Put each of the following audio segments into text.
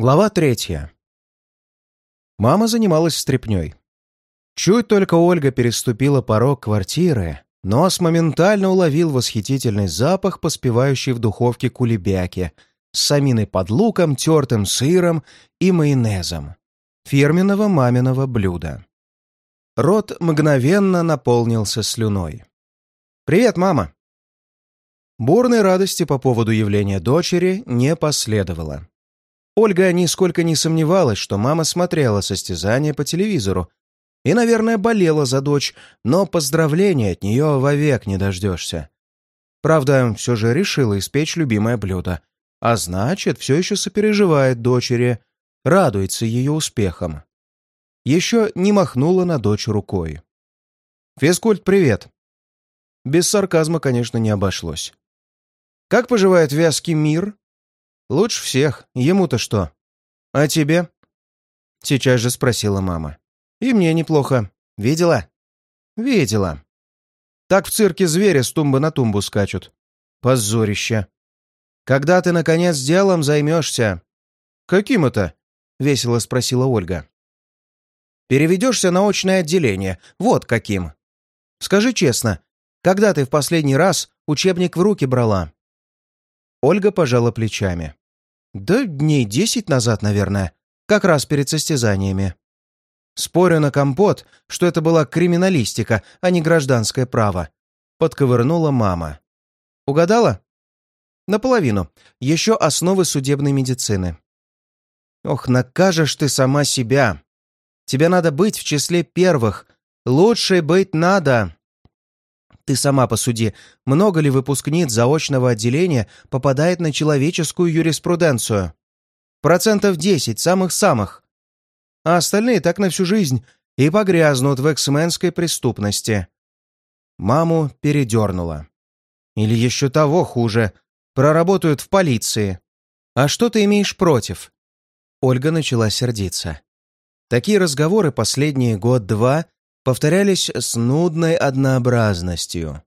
Глава третья. Мама занималась стряпнёй. Чуть только Ольга переступила порог квартиры, нос моментально уловил восхитительный запах, поспевающий в духовке кулебяки, с саминой под луком, тертым сыром и майонезом. Фирменного маминого блюда. Рот мгновенно наполнился слюной. «Привет, мама!» Бурной радости по поводу явления дочери не последовало. Ольга нисколько не сомневалась, что мама смотрела состязание по телевизору и, наверное, болела за дочь, но поздравления от нее вовек не дождешься. Правда, все же решила испечь любимое блюдо, а значит, все еще сопереживает дочери, радуется ее успехам. Еще не махнула на дочь рукой. «Физкульт, привет!» Без сарказма, конечно, не обошлось. «Как поживает вязкий мир?» «Лучше всех. Ему-то что?» «А тебе?» Сейчас же спросила мама. «И мне неплохо. Видела?» «Видела. Так в цирке звери с тумбы на тумбу скачут. Позорище. Когда ты, наконец, делом займешься?» «Каким это?» — весело спросила Ольга. «Переведешься на очное отделение. Вот каким. Скажи честно, когда ты в последний раз учебник в руки брала?» Ольга пожала плечами. Да дней десять назад, наверное. Как раз перед состязаниями. Спорю на компот, что это была криминалистика, а не гражданское право. Подковырнула мама. Угадала? Наполовину. Еще основы судебной медицины. Ох, накажешь ты сама себя. Тебе надо быть в числе первых. Лучше быть надо. Ты сама посуди, много ли выпускниц заочного отделения попадает на человеческую юриспруденцию? Процентов 10, самых-самых. А остальные так на всю жизнь и погрязнут в эксменской преступности. Маму передернула. Или еще того хуже, проработают в полиции. А что ты имеешь против? Ольга начала сердиться. Такие разговоры последние год-два повторялись с нудной однообразностью.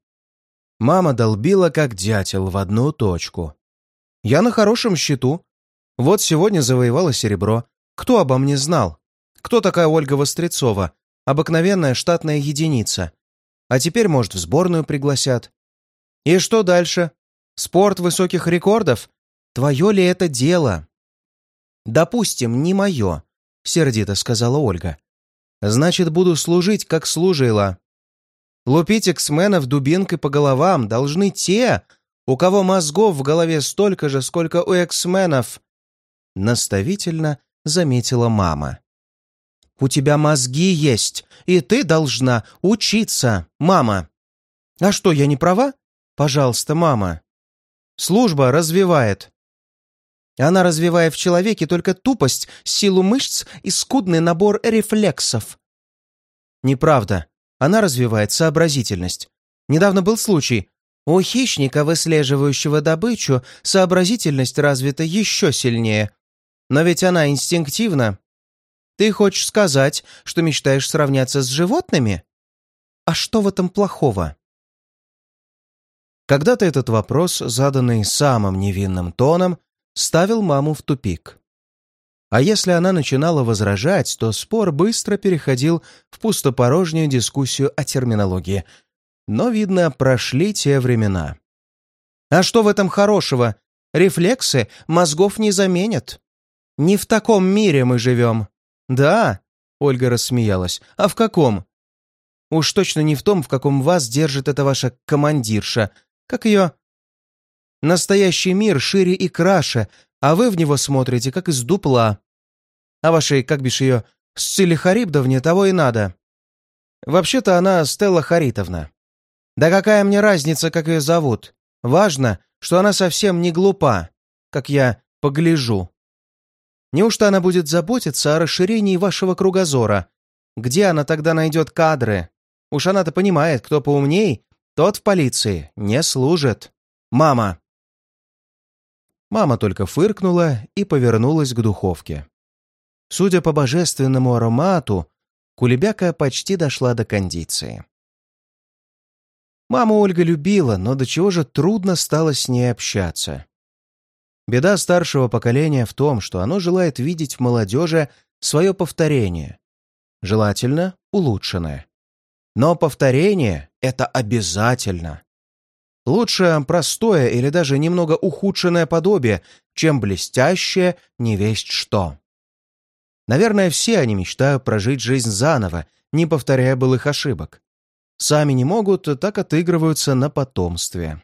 Мама долбила, как дятел, в одну точку. «Я на хорошем счету. Вот сегодня завоевала серебро. Кто обо мне знал? Кто такая Ольга Вострецова? Обыкновенная штатная единица. А теперь, может, в сборную пригласят. И что дальше? Спорт высоких рекордов? Твое ли это дело?» «Допустим, не мое», — сердито сказала Ольга. Значит, буду служить, как служила. Лупить эксменов дубинкой по головам должны те, у кого мозгов в голове столько же, сколько у эксменов. Наставительно заметила мама. «У тебя мозги есть, и ты должна учиться, мама». «А что, я не права? Пожалуйста, мама». «Служба развивает». Она развивает в человеке только тупость, силу мышц и скудный набор рефлексов. Неправда. Она развивает сообразительность. Недавно был случай. У хищника, выслеживающего добычу, сообразительность развита еще сильнее. Но ведь она инстинктивна. Ты хочешь сказать, что мечтаешь сравняться с животными? А что в этом плохого? Когда-то этот вопрос, заданный самым невинным тоном, ставил маму в тупик. А если она начинала возражать, то спор быстро переходил в пустопорожнюю дискуссию о терминологии. Но, видно, прошли те времена. А что в этом хорошего? Рефлексы мозгов не заменят. Не в таком мире мы живем. Да, Ольга рассмеялась. А в каком? Уж точно не в том, в каком вас держит эта ваша командирша. Как ее Настоящий мир шире и краше, а вы в него смотрите, как из дупла. А вашей, как бишь ее, Сциле Харибдовне того и надо. Вообще-то она Стелла Харитовна. Да какая мне разница, как ее зовут? Важно, что она совсем не глупа, как я погляжу. Неужто она будет заботиться о расширении вашего кругозора? Где она тогда найдет кадры? Уж она-то понимает, кто поумней, тот в полиции не служит. Мама, Мама только фыркнула и повернулась к духовке. Судя по божественному аромату, кулебяка почти дошла до кондиции. Маму Ольга любила, но до чего же трудно стало с ней общаться. Беда старшего поколения в том, что оно желает видеть в молодежи свое повторение, желательно улучшенное. Но повторение — это обязательно. Лучше простое или даже немного ухудшенное подобие, чем блестящее не весть что. Наверное, все они мечтают прожить жизнь заново, не повторяя былых ошибок. Сами не могут, так отыгрываются на потомстве.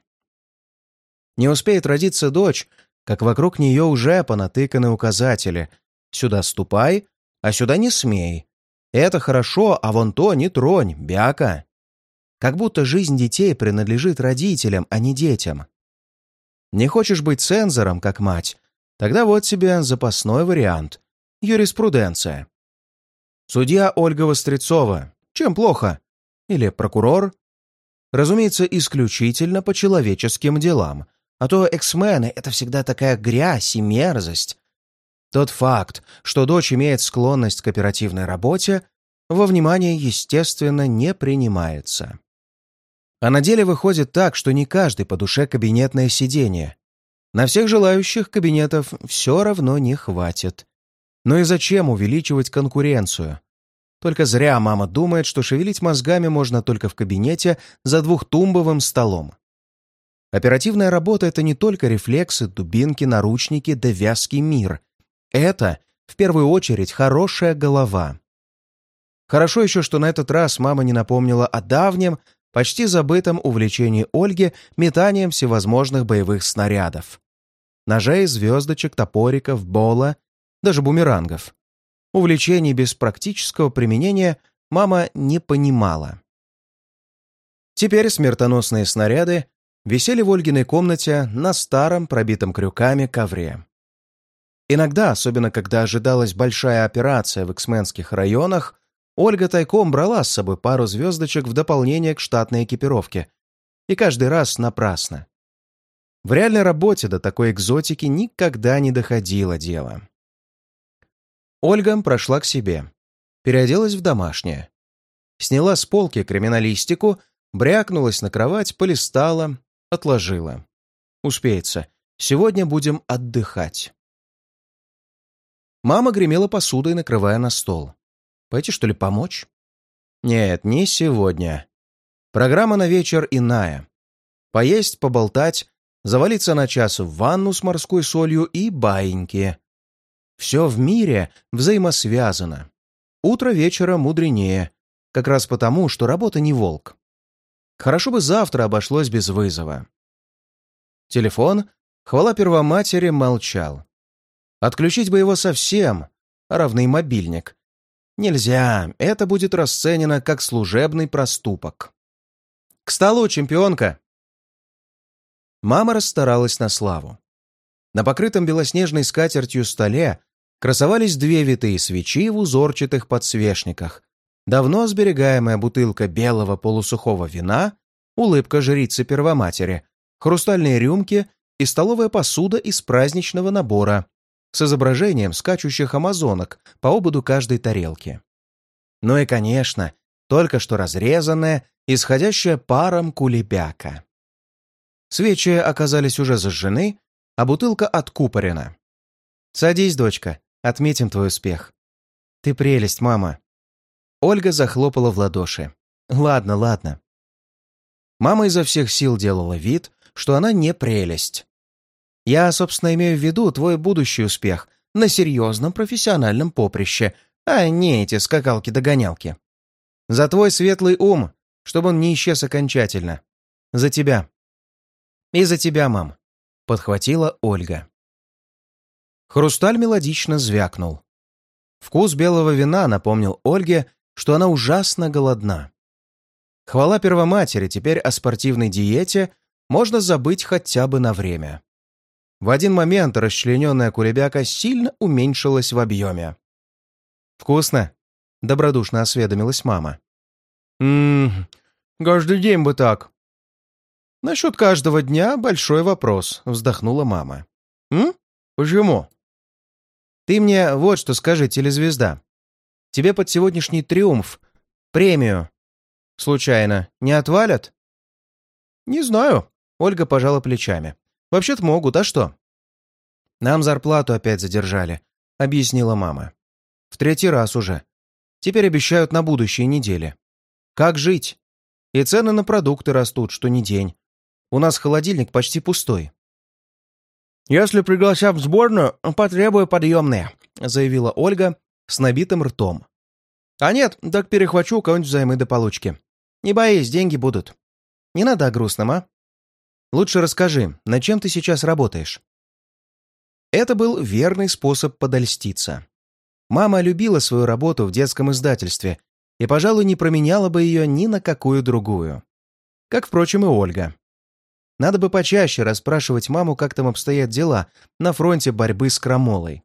Не успеет родиться дочь, как вокруг нее уже понатыканы указатели. Сюда ступай, а сюда не смей. Это хорошо, а вон то не тронь, бяка. Как будто жизнь детей принадлежит родителям, а не детям. Не хочешь быть цензором, как мать? Тогда вот тебе запасной вариант. Юриспруденция. Судья Ольга Вострецова. Чем плохо? Или прокурор? Разумеется, исключительно по человеческим делам. А то эксмены — это всегда такая грязь и мерзость. Тот факт, что дочь имеет склонность к оперативной работе, во внимание, естественно, не принимается. А на деле выходит так, что не каждый по душе кабинетное сидение. На всех желающих кабинетов все равно не хватит. Ну и зачем увеличивать конкуренцию? Только зря мама думает, что шевелить мозгами можно только в кабинете за двухтумбовым столом. Оперативная работа — это не только рефлексы, дубинки, наручники да вязкий мир. Это, в первую очередь, хорошая голова. Хорошо еще, что на этот раз мама не напомнила о давнем, почти забытом увлечении Ольги метанием всевозможных боевых снарядов. Ножей, звездочек, топориков, бола, даже бумерангов. Увлечений без практического применения мама не понимала. Теперь смертоносные снаряды висели в Ольгиной комнате на старом, пробитом крюками ковре. Иногда, особенно когда ожидалась большая операция в эксменских районах, Ольга тайком брала с собой пару звездочек в дополнение к штатной экипировке. И каждый раз напрасно. В реальной работе до такой экзотики никогда не доходило дело. Ольга прошла к себе, переоделась в домашнее. Сняла с полки криминалистику, брякнулась на кровать, полистала, отложила. Успеется. Сегодня будем отдыхать. Мама гремела посудой, накрывая на стол. Пойти, что ли, помочь? Нет, не сегодня. Программа на вечер иная. Поесть, поболтать, завалиться на час в ванну с морской солью и баиньки. Все в мире взаимосвязано. Утро вечера мудренее, как раз потому, что работа не волк. Хорошо бы завтра обошлось без вызова. Телефон, хвала первоматери, молчал. Отключить бы его совсем, равный мобильник, Нельзя, это будет расценено как служебный проступок. «К столу, чемпионка!» Мама расстаралась на славу. На покрытом белоснежной скатертью столе красовались две витые свечи в узорчатых подсвечниках, давно сберегаемая бутылка белого полусухого вина, улыбка жрицы Первоматери, хрустальные рюмки и столовая посуда из праздничного набора, с изображением скачущих амазонок по ободу каждой тарелки. Ну и, конечно, только что разрезанная, исходящая паром кулебяка. Свечи оказались уже зажжены, а бутылка откупорена. «Садись, дочка, отметим твой успех». «Ты прелесть, мама». Ольга захлопала в ладоши. «Ладно, ладно». Мама изо всех сил делала вид, что она не прелесть. Я, собственно, имею в виду твой будущий успех на серьезном профессиональном поприще, а не эти скакалки-догонялки. За твой светлый ум, чтобы он не исчез окончательно. За тебя. И за тебя, мам, — подхватила Ольга. Хрусталь мелодично звякнул. Вкус белого вина напомнил Ольге, что она ужасно голодна. Хвала Первоматери, теперь о спортивной диете можно забыть хотя бы на время. В один момент расчлененная кулебяка сильно уменьшилась в объеме. «Вкусно?» — добродушно осведомилась мама. «Ммм, каждый день бы так». «Насчет каждого дня большой вопрос», — вздохнула мама. «М? Почему?» «Ты мне вот что скажи, телезвезда. Тебе под сегодняшний триумф премию, случайно, не отвалят?» «Не знаю», — Ольга пожала плечами. Вообще-то могут, а что? «Нам зарплату опять задержали», — объяснила мама. «В третий раз уже. Теперь обещают на будущей неделе. Как жить? И цены на продукты растут, что ни день. У нас холодильник почти пустой». «Если пригласят в сборную, потребую подъемные», — заявила Ольга с набитым ртом. «А нет, так перехвачу у кого-нибудь взаймы до получки. Не боись, деньги будут. Не надо о грустном, а? Лучше расскажи, над чем ты сейчас работаешь?» Это был верный способ подольститься. Мама любила свою работу в детском издательстве и, пожалуй, не променяла бы ее ни на какую другую. Как, впрочем, и Ольга. Надо бы почаще расспрашивать маму, как там обстоят дела на фронте борьбы с крамолой.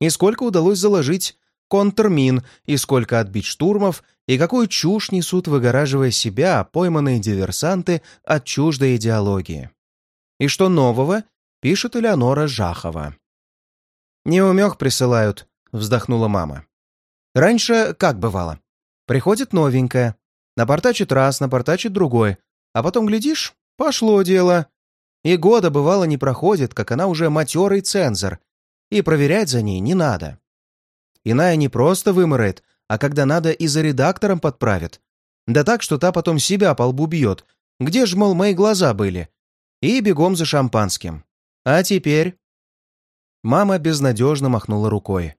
И сколько удалось заложить контрмин, и сколько отбить штурмов, и какую чушь несут, выгораживая себя, пойманные диверсанты от чуждой идеологии. И что нового пишет Элеонора Жахова. «Неумех присылают», — вздохнула мама. «Раньше как бывало? Приходит новенькая, напортачит раз, напортачит другой, а потом, глядишь, пошло дело. И года, бывало, не проходит, как она уже матерый цензор, и проверять за ней не надо. Иная не просто выморает, а когда надо и за редактором подправит. Да так, что та потом себя по лбу бьет. Где ж, мол, мои глаза были? И бегом за шампанским. А теперь... Мама безнадежно махнула рукой.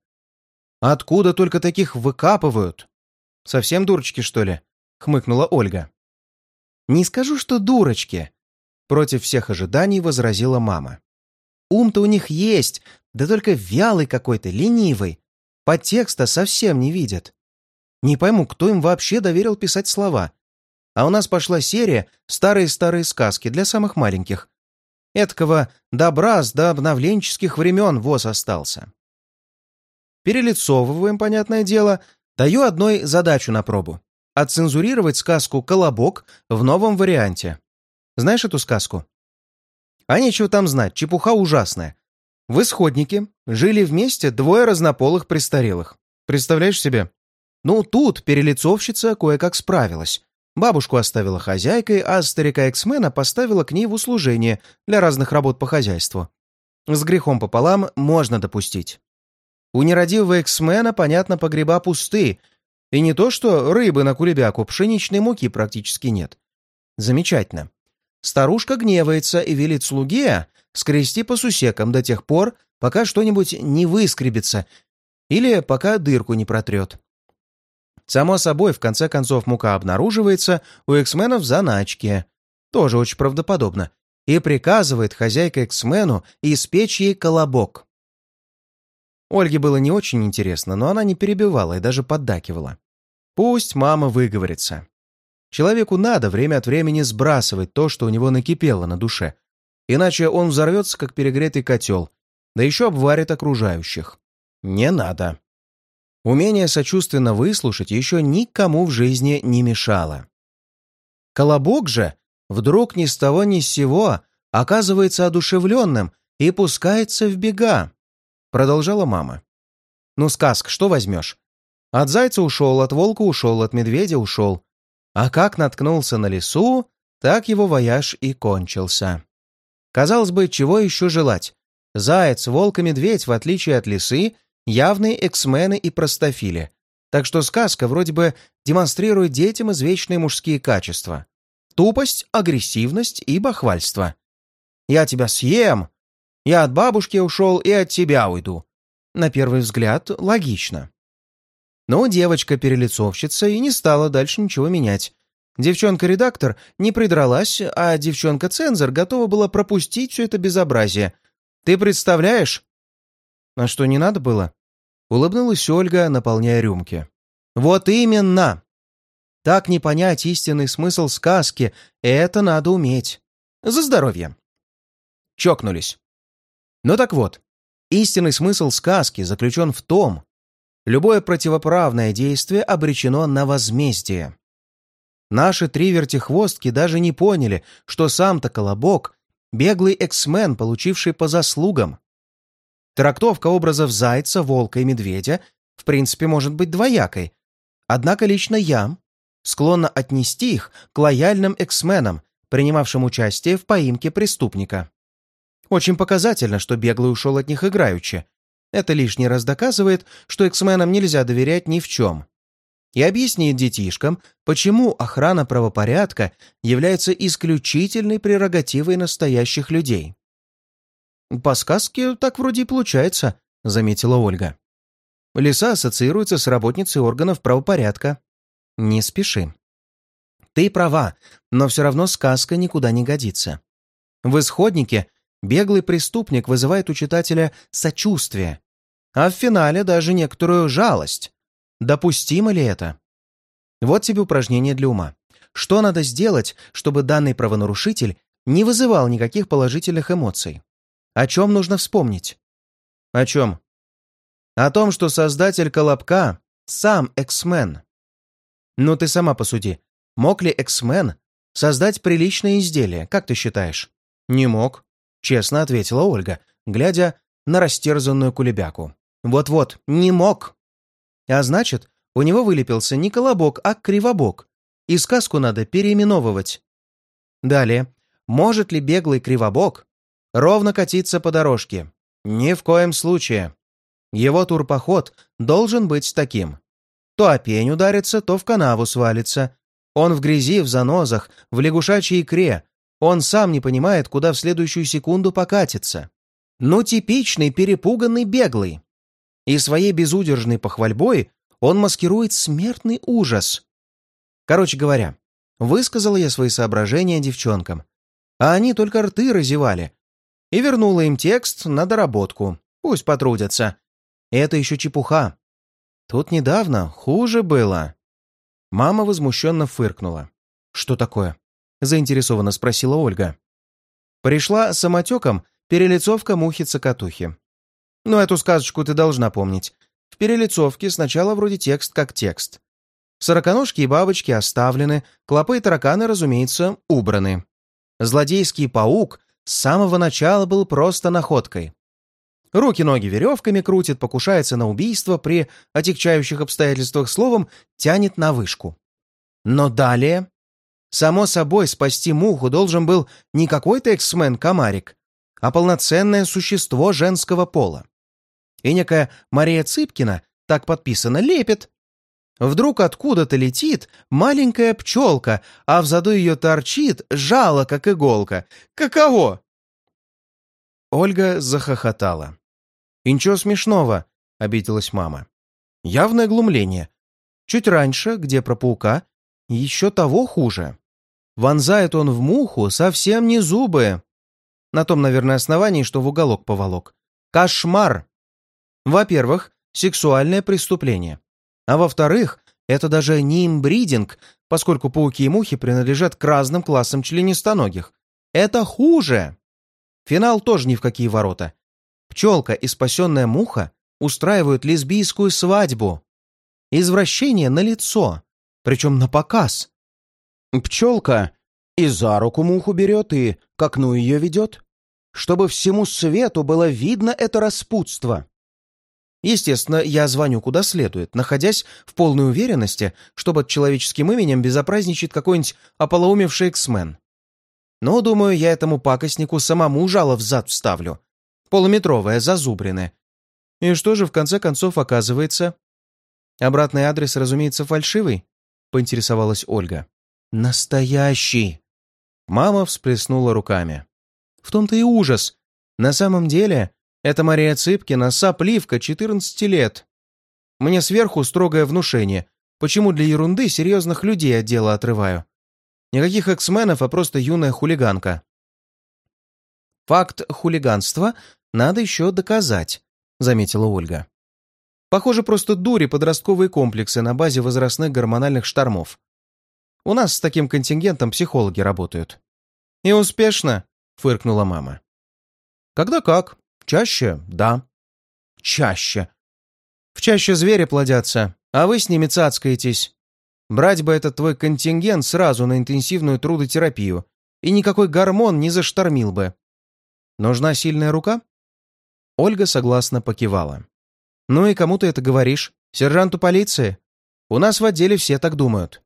«Откуда только таких выкапывают?» «Совсем дурочки, что ли?» — хмыкнула Ольга. «Не скажу, что дурочки», — против всех ожиданий возразила мама. «Ум-то у них есть, да только вялый какой-то, ленивый. Подтекста совсем не видят. Не пойму, кто им вообще доверил писать слова. А у нас пошла серия «Старые-старые сказки» для самых маленьких. Эткого добра с до обновленческих времен воз остался. Перелицовываем, понятное дело, даю одной задачу на пробу. Отцензурировать сказку «Колобок» в новом варианте. Знаешь эту сказку? А нечего там знать, чепуха ужасная. В исходнике жили вместе двое разнополых престарелых. Представляешь себе? Ну, тут перелицовщица кое-как справилась. Бабушку оставила хозяйкой, а старика Эксмена поставила к ней в услужение для разных работ по хозяйству. С грехом пополам можно допустить. У нерадивого Эксмена, понятно, погреба пусты, и не то что рыбы на кулебяку, пшеничной муки практически нет. Замечательно. Старушка гневается и велит слуге скрести по сусекам до тех пор, пока что-нибудь не выскребется или пока дырку не протрет. Само собой, в конце концов, мука обнаруживается у эксменов в заначке. Тоже очень правдоподобно. И приказывает хозяйка эксмену испечь ей колобок. Ольге было не очень интересно, но она не перебивала и даже поддакивала. Пусть мама выговорится. Человеку надо время от времени сбрасывать то, что у него накипело на душе, иначе он взорвется, как перегретый котел, да еще обварит окружающих. Не надо. Умение сочувственно выслушать еще никому в жизни не мешало. Колобок же вдруг ни с того ни с сего оказывается одушевленным и пускается в бега, продолжала мама. Ну, сказка, что возьмешь? От зайца ушел, от волка ушел, от медведя ушел. А как наткнулся на лесу, так его вояж и кончился. Казалось бы, чего еще желать? Заяц, волк и медведь, в отличие от лисы, явные эксмены и простофили. Так что сказка вроде бы демонстрирует детям извечные мужские качества. Тупость, агрессивность и бахвальство. «Я тебя съем!» «Я от бабушки ушел и от тебя уйду». На первый взгляд, логично. Но девочка-перелицовщица и не стала дальше ничего менять. Девчонка-редактор не придралась, а девчонка-цензор готова была пропустить все это безобразие. Ты представляешь? А что, не надо было? Улыбнулась Ольга, наполняя рюмки. Вот именно! Так не понять истинный смысл сказки, это надо уметь. За здоровье. Чокнулись. Ну так вот, истинный смысл сказки заключен в том, любое противоправное действие обречено на возмездие. Наши три вертихвостки даже не поняли, что сам-то Колобок — беглый эксмен, получивший по заслугам. Трактовка образов зайца, волка и медведя в принципе может быть двоякой. Однако лично я склонна отнести их к лояльным эксменам, принимавшим участие в поимке преступника. Очень показательно, что беглый ушел от них играючи. Это лишний раз доказывает, что эксменам нельзя доверять ни в чем. И объяснит детишкам, почему охрана правопорядка является исключительной прерогативой настоящих людей. «По сказке так вроде и получается», — заметила Ольга. Лиса ассоциируется с работницей органов правопорядка. Не спеши. Ты права, но все равно сказка никуда не годится. В исходнике беглый преступник вызывает у читателя сочувствие, а в финале даже некоторую жалость. Допустимо ли это? Вот тебе упражнение для ума. Что надо сделать, чтобы данный правонарушитель не вызывал никаких положительных эмоций? О чем нужно вспомнить? О чем? О том, что создатель Колобка сам Эксмен. Ну ты сама посуди. Мог ли Эксмен создать приличное изделие, как ты считаешь? Не мог, честно ответила Ольга, глядя на растерзанную кулебяку. Вот-вот, не мог. А значит, у него вылепился не колобок, а кривобок. И сказку надо переименовывать. Далее. Может ли беглый кривобок ровно катиться по дорожке? Ни в коем случае. Его турпоход должен быть таким. То о пень ударится, то в канаву свалится. Он в грязи, в занозах, в лягушачьей икре. Он сам не понимает, куда в следующую секунду покатится. Ну, типичный перепуганный беглый. И своей безудержной похвальбой он маскирует смертный ужас. Короче говоря, высказала я свои соображения девчонкам, а они только рты разевали. И вернула им текст на доработку. Пусть потрудятся. Это еще чепуха. Тут недавно хуже было. Мама возмущенно фыркнула. «Что такое?» — заинтересованно спросила Ольга. Пришла самотеком перелицовка мухи-цокотухи. Ну, эту сказочку ты должна помнить. В перелицовке сначала вроде текст как текст. Сороконожки и бабочки оставлены, клопы и тараканы, разумеется, убраны. Злодейский паук с самого начала был просто находкой. Руки-ноги веревками крутит, покушается на убийство при отягчающих обстоятельствах, словом, тянет на вышку. Но далее... Само собой, спасти муху должен был не какой-то эксмен-комарик, а полноценное существо женского пола. И некая Мария Цыпкина, так подписано, лепит. Вдруг откуда-то летит маленькая пчелка, а в заду ее торчит жало, как иголка. Каково? Ольга захохотала. «И ничего смешного», — обиделась мама. «Явное глумление. Чуть раньше, где про паука, еще того хуже. Вонзает он в муху совсем не зубы. На том, наверное, основании, что в уголок поволок. Кошмар! Во-первых, сексуальное преступление. А во-вторых, это даже не имбридинг, поскольку пауки и мухи принадлежат к разным классам членистоногих. Это хуже! Финал тоже ни в какие ворота. Пчелка и спасенная муха устраивают лесбийскую свадьбу. Извращение на лицо, причем на показ. Пчелка и за руку муху берет, и к окну ее ведет, чтобы всему свету было видно это распутство. Естественно, я звоню куда следует, находясь в полной уверенности, что под человеческим именем безопразничает какой-нибудь ополоумевший эксмен. Но, думаю, я этому пакостнику самому жало в зад вставлю, полуметровая, зазубрины. И что же в конце концов оказывается? Обратный адрес, разумеется, фальшивый, поинтересовалась Ольга. Настоящий! Мама всплеснула руками. В том-то и ужас. На самом деле, это Мария Цыпкина, сопливка, 14 лет. Мне сверху строгое внушение. Почему для ерунды серьезных людей от дела отрываю? Никаких эксменов, а просто юная хулиганка. Факт хулиганства надо еще доказать», — заметила Ольга. «Похоже, просто дури подростковые комплексы на базе возрастных гормональных штормов. У нас с таким контингентом психологи работают». «И успешно?» — фыркнула мама. «Когда как. Чаще — да». «Чаще. В чаще звери плодятся, а вы с ними цацкаетесь. Брать бы этот твой контингент сразу на интенсивную трудотерапию, и никакой гормон не заштормил бы. Нужна сильная рука? Ольга согласно покивала. «Ну и кому ты это говоришь? Сержанту полиции? У нас в отделе все так думают».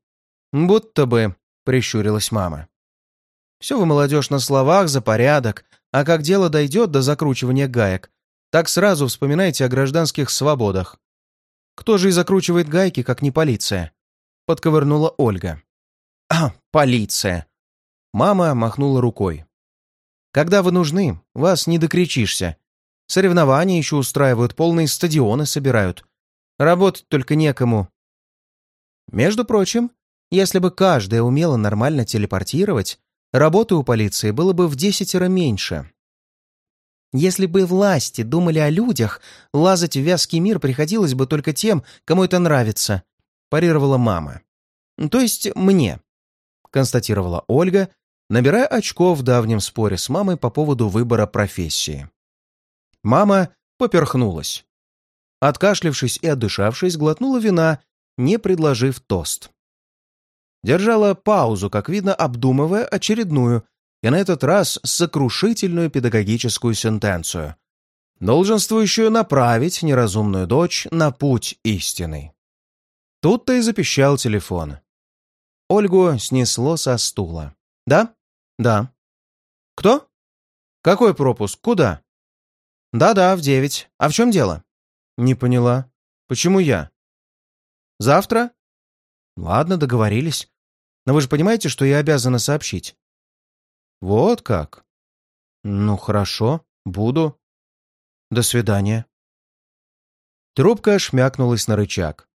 «Будто бы», — прищурилась мама. «Все вы, молодежь, на словах за порядок, А как дело дойдет до закручивания гаек, так сразу вспоминайте о гражданских свободах. Кто же и закручивает гайки, как не полиция? Подковырнула Ольга. А, полиция. Мама махнула рукой. Когда вы нужны, вас не докричишься. Соревнования еще устраивают, полные стадионы собирают. Работать только некому. Между прочим, если бы каждая умела нормально телепортировать, работы у полиции было бы в десятеро меньше. Если бы власти думали о людях, лазать в вязкий мир приходилось бы только тем, кому это нравится, парировала мама. То есть мне, констатировала Ольга, набирая очков в давнем споре с мамой по поводу выбора профессии. Мама поперхнулась. Откашлившись и отдышавшись, глотнула вина, не предложив тост. Держала паузу, как видно, обдумывая очередную, и на этот раз сокрушительную педагогическую сентенцию, долженствующую направить неразумную дочь на путь истинный. Тут-то и запищал телефон. Ольгу снесло со стула. «Да? Да. Кто? Какой пропуск? Куда?» «Да-да, в девять. А в чем дело?» «Не поняла. Почему я?» «Завтра?» «Ладно, договорились. Но вы же понимаете, что я обязана сообщить?» «Вот как?» «Ну, хорошо. Буду. До свидания». Трубка шмякнулась на рычаг.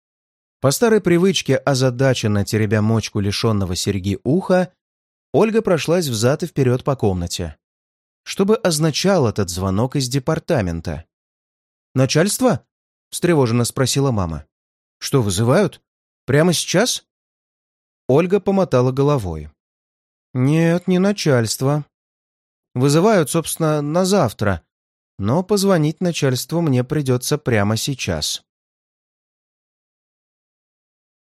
По старой привычке, озадаченно теребя мочку лишенного серьги уха, Ольга прошлась взад и вперед по комнате. Что бы означал этот звонок из департамента? «Начальство?» — встревоженно спросила мама. «Что, вызывают? Прямо сейчас?» Ольга помотала головой. «Нет, не начальство. Вызывают, собственно, на завтра. Но позвонить начальству мне придется прямо сейчас».